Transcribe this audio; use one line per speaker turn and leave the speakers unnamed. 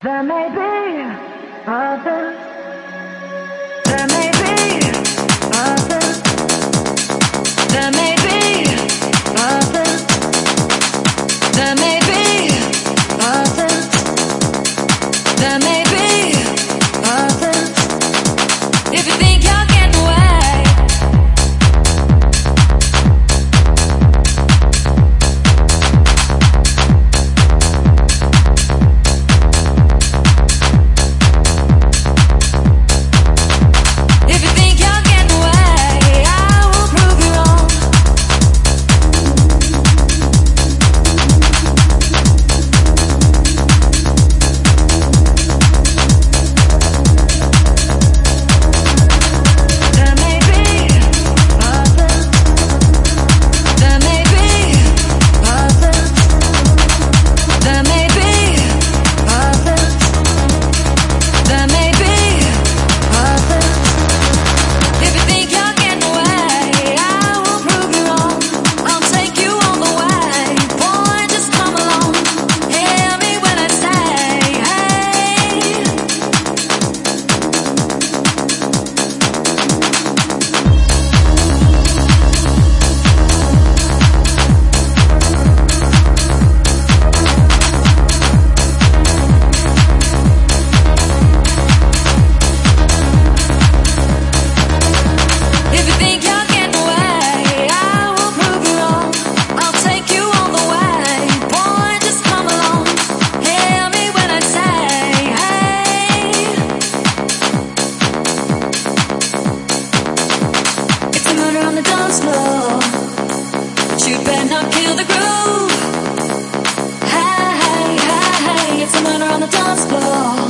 There may be others. Dance floor,